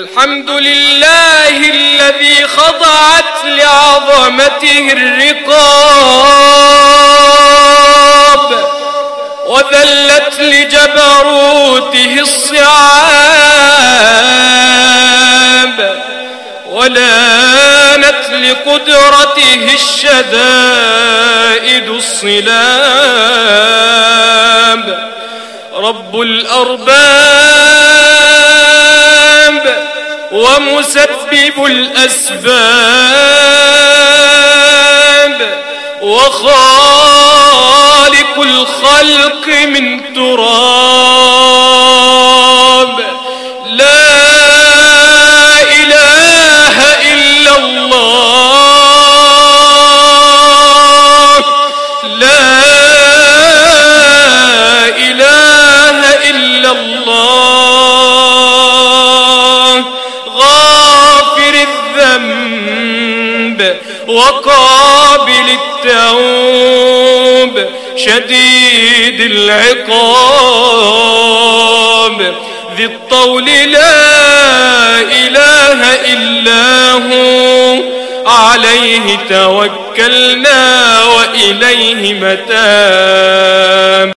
الحمد لله الذي خضعت لعظمته الرقاب وذلت لجبروته الصعاب ولانت لقدرته الشدائد الصلاب رب الأرباب ومسبب الأسباب وخالق الخلق من تراب. وقابل التوب شديد العقاب ذي الطول لا إله إلا هو عليه توكلنا وإليه متاب